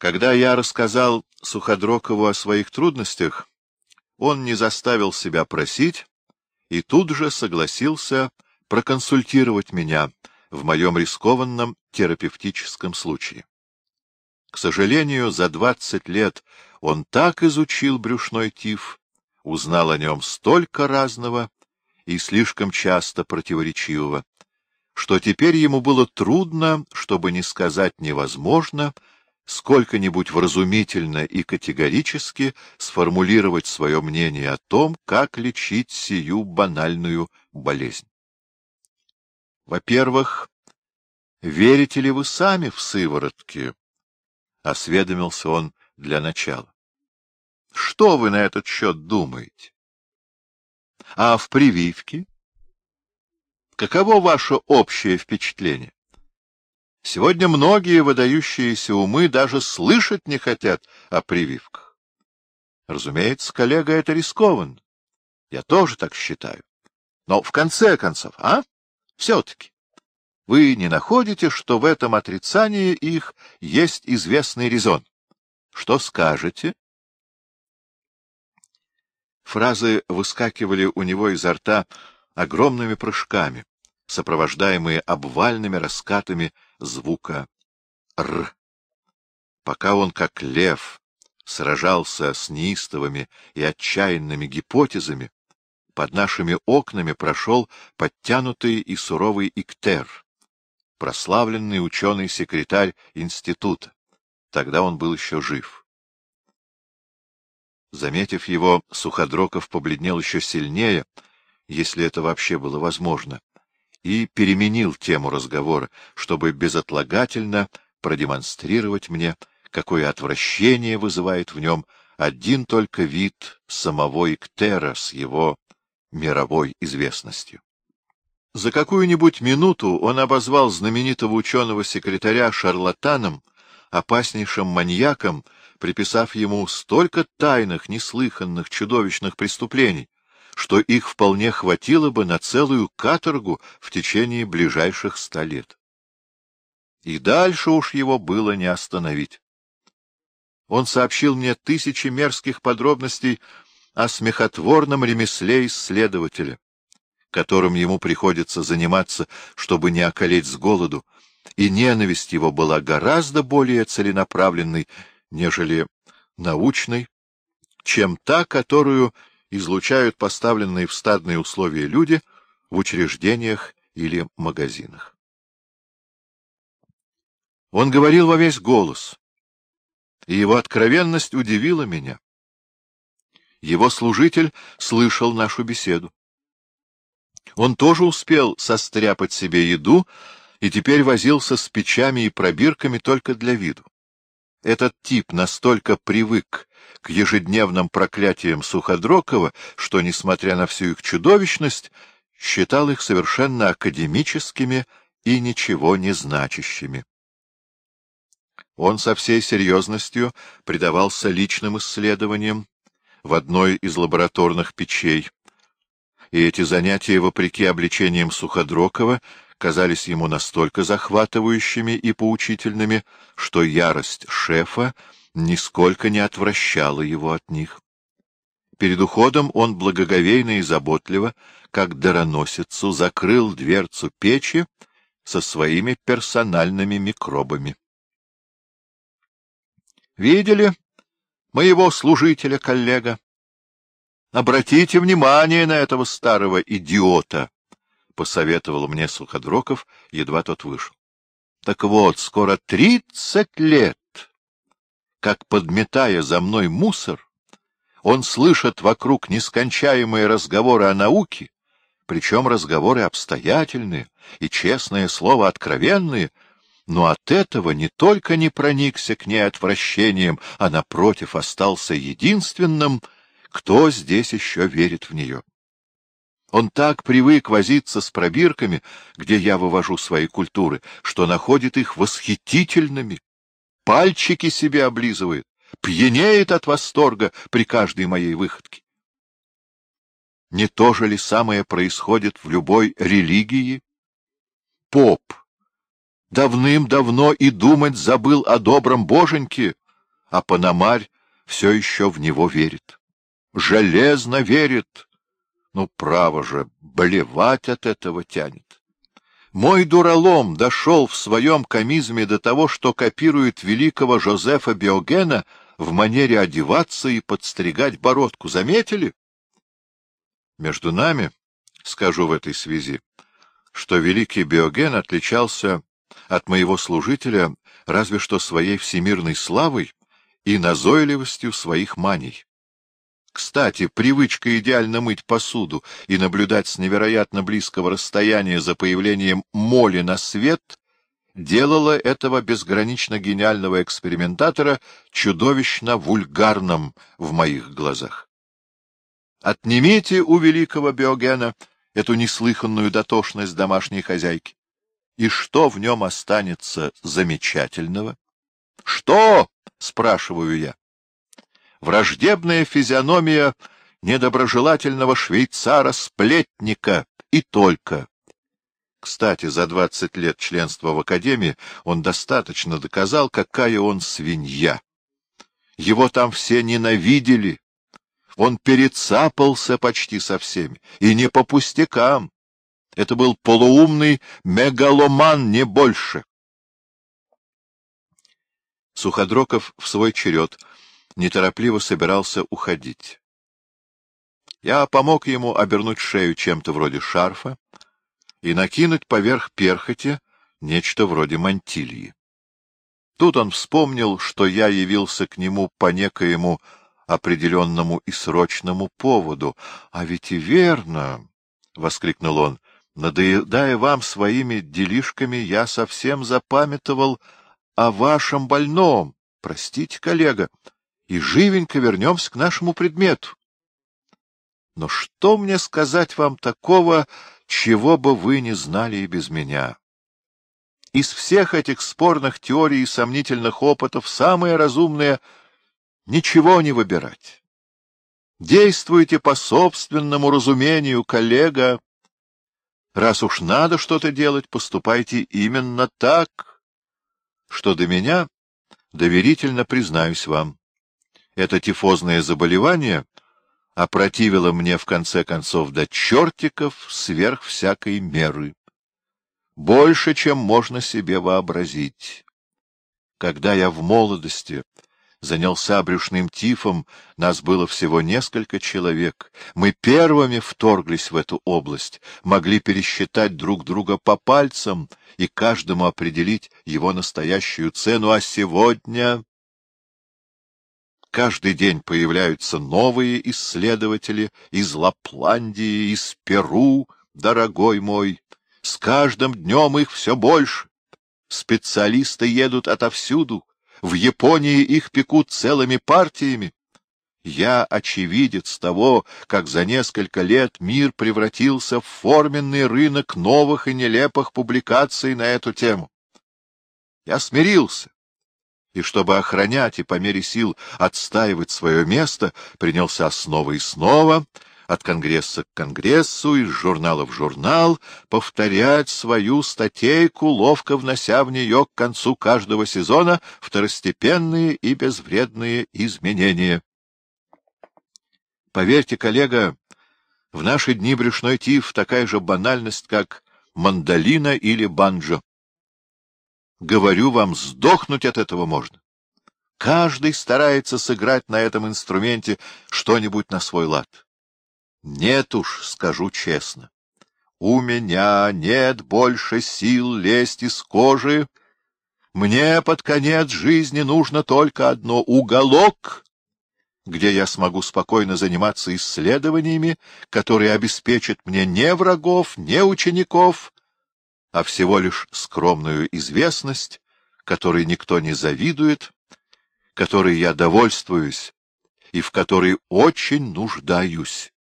Когда я рассказал Суходрокову о своих трудностях, он не заставил себя просить и тут же согласился проконсультировать меня в моем рискованном терапевтическом случае. К сожалению, за двадцать лет он так изучил брюшной тиф, узнал о нем столько разного и слишком часто противоречивого, что теперь ему было трудно, чтобы не сказать невозможно, сколько-нибудь вразумительно и категорически сформулировать свое мнение о том, как лечить сию банальную болезнь. Во-первых, верите ли вы сами в сыворотки? — осведомился он для начала. — Что вы на этот счет думаете? — А в прививке? Каково ваше общее впечатление? Сегодня многие выдающиеся умы даже слышать не хотят о прививках. Разумеется, коллега, это рискованно. Я тоже так считаю. Но в конце концов, а? Все-таки. Вы не находите, что в этом отрицании их есть известный резон? Что скажете? Фразы выскакивали у него изо рта огромными прыжками, сопровождаемые обвальными раскатами звука «р». Пока он, как лев, сражался с неистовыми и отчаянными гипотезами, под нашими окнами прошел подтянутый и суровый Иктер, прославленный ученый-секретарь института. Тогда он был еще жив. Заметив его, Суходроков побледнел еще сильнее, если это вообще было возможно, и переменил тему разговора, чтобы безотлагательно продемонстрировать мне, какое отвращение вызывает в нем один только вид самого Иктера с его мировой известностью. За какую-нибудь минуту он обозвал знаменитого ученого-секретаря шарлатаном, опаснейшим маньяком, приписав ему столько тайных, неслыханных, чудовищных преступлений, что их вполне хватило бы на целую каторгу в течение ближайших ста лет. И дальше уж его было не остановить. Он сообщил мне тысячи мерзких подробностей о смехотворном ремесле исследователя, которым ему приходится заниматься, чтобы не околеть с голоду, и ненависть его была гораздо более целенаправленной, нежели научной, чем та, которую излучают поставленные в стадные условия люди в учреждениях или магазинах. Он говорил во весь голос, и его откровенность удивила меня. Его служитель слышал нашу беседу. Он тоже успел состряпать себе еду и теперь возился с печами и пробирками только для виду. Этот тип настолько привык к ежедневным проклятиям Суходрокова, что, несмотря на всю их чудовищность, считал их совершенно академическими и ничего не значащими. Он со всей серьезностью предавался личным исследованиям в одной из лабораторных печей, и эти занятия, вопреки обличениям Суходрокова, казались ему настолько захватывающими и поучительными, что ярость шефа нисколько не отвращала его от них. Перед уходом он благоговейно и заботливо, как дароносицу, закрыл дверцу печи со своими персональными микробами. «Видели моего служителя-коллега? Обратите внимание на этого старого идиота!» — посоветовал мне Суходроков, едва тот вышел. Так вот, скоро тридцать лет, как, подметая за мной мусор, он слышит вокруг нескончаемые разговоры о науке, причем разговоры обстоятельные и, честное слово, откровенные, но от этого не только не проникся к ней отвращением, а, напротив, остался единственным, кто здесь еще верит в нее. Он так привык возиться с пробирками, где я вывожу свои культуры, что находит их восхитительными. Пальчики себе облизывает, пьянеет от восторга при каждой моей выходке. Не то же ли самое происходит в любой религии? Поп давным-давно и думать забыл о добром боженьке, а Пономарь все еще в него верит. Железно верит. Ну, право же, болевать от этого тянет. Мой дуралом дошел в своем комизме до того, что копирует великого Жозефа Биогена в манере одеваться и подстригать бородку. Заметили? Между нами, скажу в этой связи, что великий Биоген отличался от моего служителя разве что своей всемирной славой и назойливостью своих маний. Кстати, привычка идеально мыть посуду и наблюдать с невероятно близкого расстояния за появлением моли на свет делала этого безгранично гениального экспериментатора чудовищно вульгарным в моих глазах. Отнимите у великого Биогена эту неслыханную дотошность домашней хозяйки. И что в нем останется замечательного? — Что? — спрашиваю я. Враждебная физиономия недоброжелательного швейцара-сплетника и только. Кстати, за двадцать лет членства в Академии он достаточно доказал, какая он свинья. Его там все ненавидели. Он перецапался почти со всеми, и не по пустякам. Это был полуумный мегаломан, не больше. Суходроков в свой черед неторопливо собирался уходить. Я помог ему обернуть шею чем-то вроде шарфа и накинуть поверх перхоти нечто вроде мантильи. Тут он вспомнил, что я явился к нему по некоему определенному и срочному поводу. — А ведь и верно! — воскликнул он. Надоедая вам своими делишками, я совсем запамятовал о вашем больном. Простите, коллега, и живенько вернемся к нашему предмету. Но что мне сказать вам такого, чего бы вы не знали и без меня? Из всех этих спорных теорий и сомнительных опытов самое разумное — ничего не выбирать. Действуйте по собственному разумению, коллега. Раз уж надо что-то делать, поступайте именно так. Что до меня, доверительно признаюсь вам. Это тифозное заболевание опротивило мне в конце концов до чертиков сверх всякой меры. Больше, чем можно себе вообразить. Когда я в молодости занялся брюшным тифом, нас было всего несколько человек. Мы первыми вторглись в эту область, могли пересчитать друг друга по пальцам и каждому определить его настоящую цену, а сегодня... Каждый день появляются новые исследователи из Лапландии, из Перу, дорогой мой. С каждым днем их все больше. Специалисты едут отовсюду, в Японии их пекут целыми партиями. Я очевидец того, как за несколько лет мир превратился в форменный рынок новых и нелепых публикаций на эту тему. Я смирился, и чтобы охранять и по мере сил отстаивать свое место, принялся снова и снова от конгресса к конгрессу, из журнала в журнал, повторять свою статейку, ловко внося в нее к концу каждого сезона второстепенные и безвредные изменения. Поверьте, коллега, в наши дни брюшной тиф такая же банальность, как мандолина или банджо. Говорю вам, сдохнуть от этого можно. Каждый старается сыграть на этом инструменте что-нибудь на свой лад. Нет уж, скажу честно, у меня нет больше сил лезть из кожи. Мне под конец жизни нужно только одно — уголок, где я смогу спокойно заниматься исследованиями, которые обеспечат мне не врагов, не учеников, а всего лишь скромную известность, которой никто не завидует, которой я довольствуюсь и в которой очень нуждаюсь.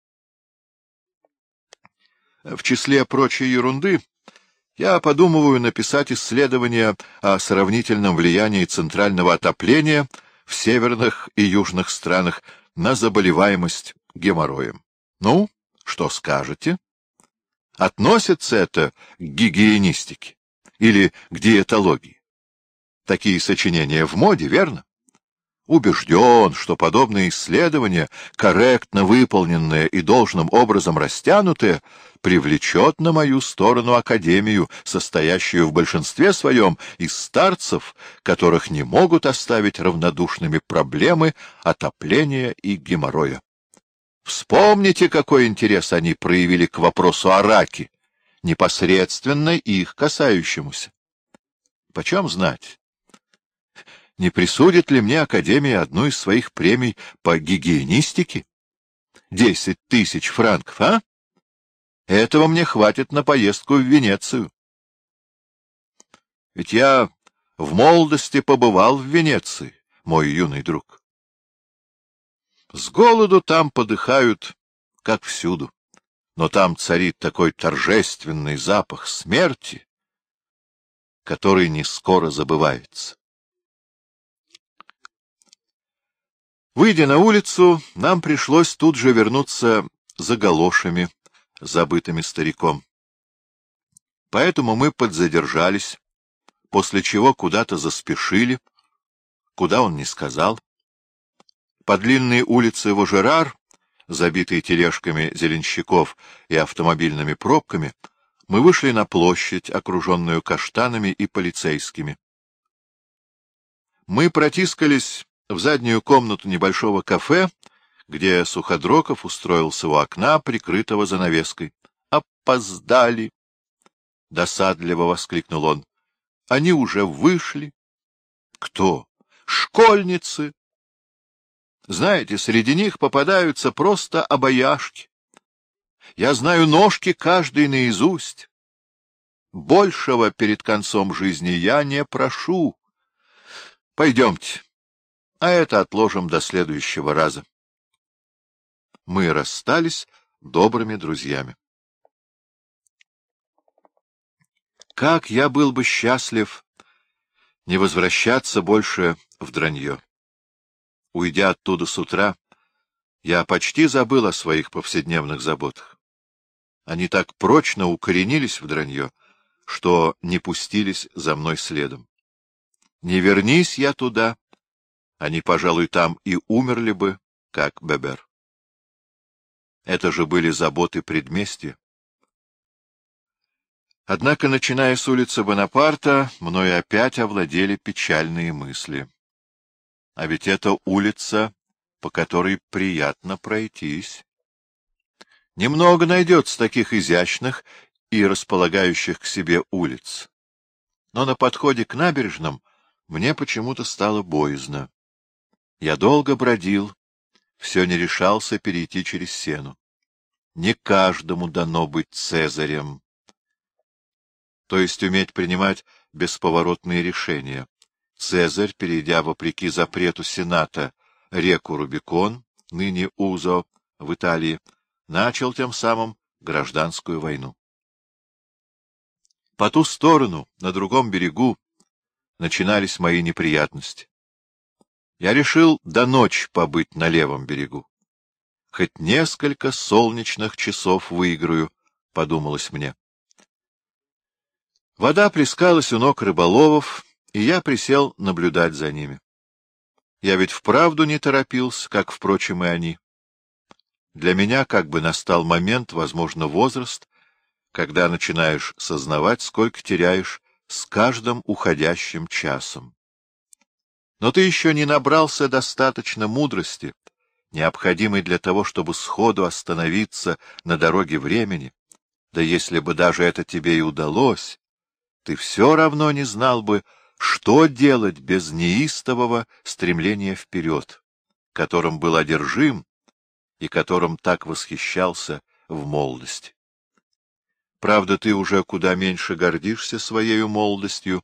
В числе прочей ерунды я подумываю написать исследование о сравнительном влиянии центрального отопления в северных и южных странах на заболеваемость геморроем. Ну, что скажете? Относится это к гигиенистике или к диетологии? Такие сочинения в моде, верно? убежден, что подобные исследования, корректно выполненные и должным образом растянутые, привлечет на мою сторону Академию, состоящую в большинстве своем из старцев, которых не могут оставить равнодушными проблемы отопления и геморроя. Вспомните, какой интерес они проявили к вопросу о раке, непосредственно их касающемуся. Почем знать? не присудит ли мне Академия одну из своих премий по гигиенистике? Десять тысяч франков, а? Этого мне хватит на поездку в Венецию. Ведь я в молодости побывал в Венеции, мой юный друг. С голоду там подыхают, как всюду, но там царит такой торжественный запах смерти, который не скоро забывается. Выйдя на улицу, нам пришлось тут же вернуться за галошами, забытыми стариком. Поэтому мы подзадержались, после чего куда-то заспешили, куда он не сказал. По длинной улице Вожерар, забитой тележками зеленщиков и автомобильными пробками, мы вышли на площадь, окруженную каштанами и полицейскими. Мы протискались в заднюю комнату небольшого кафе, где Суходроков устроился у окна, прикрытого занавеской. «Опоздали!» — досадливо воскликнул он. «Они уже вышли». «Кто?» «Школьницы!» Знаете, среди них попадаются просто обаяшки. Я знаю ножки каждой наизусть. Большего перед концом жизни я не прошу. Пойдемте а это отложим до следующего раза. Мы расстались добрыми друзьями. Как я был бы счастлив не возвращаться больше в дранье. Уйдя оттуда с утра, я почти забыл о своих повседневных заботах. Они так прочно укоренились в дранье, что не пустились за мной следом. Не вернись я туда, они, пожалуй, там и умерли бы, как Бебер. Это же были заботы предместья. Однако, начиная с улицы Бонапарта, мною опять овладели печальные мысли. А ведь это улица, по которой приятно пройтись. Немного найдется таких изящных и располагающих к себе улиц. Но на подходе к набережным мне почему-то стало боязно. Я долго бродил, все не решался перейти через сену. Не каждому дано быть цезарем, то есть уметь принимать бесповоротные решения. Цезарь, перейдя вопреки запрету Сената реку Рубикон, ныне Узо, в Италии, начал тем самым гражданскую войну. По ту сторону, на другом берегу, начинались мои неприятности. Я решил до ночи побыть на левом берегу. Хоть несколько солнечных часов выиграю, — подумалось мне. Вода плескалась у ног рыболовов, и я присел наблюдать за ними. Я ведь вправду не торопился, как, впрочем, и они. Для меня как бы настал момент, возможно, возраст, когда начинаешь сознавать, сколько теряешь с каждым уходящим часом. Но ты еще не набрался достаточно мудрости, необходимой для того, чтобы сходу остановиться на дороге времени. Да если бы даже это тебе и удалось, ты все равно не знал бы, что делать без неистового стремления вперед, которым был одержим и которым так восхищался в молодости. Правда, ты уже куда меньше гордишься своей молодостью,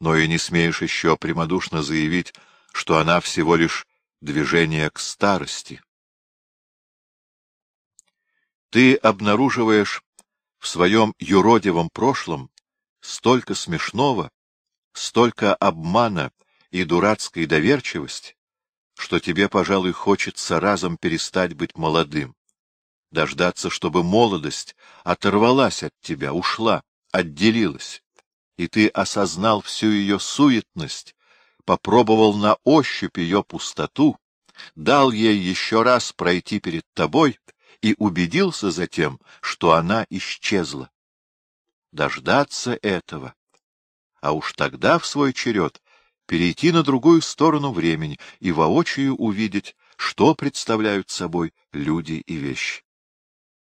но и не смеешь еще прямодушно заявить, что она всего лишь движение к старости. Ты обнаруживаешь в своем юродивом прошлом столько смешного, столько обмана и дурацкой доверчивости, что тебе, пожалуй, хочется разом перестать быть молодым, дождаться, чтобы молодость оторвалась от тебя, ушла, отделилась и ты осознал всю ее суетность, попробовал на ощупь ее пустоту, дал ей еще раз пройти перед тобой и убедился затем, что она исчезла. Дождаться этого, а уж тогда в свой черед перейти на другую сторону времени и воочию увидеть, что представляют собой люди и вещи.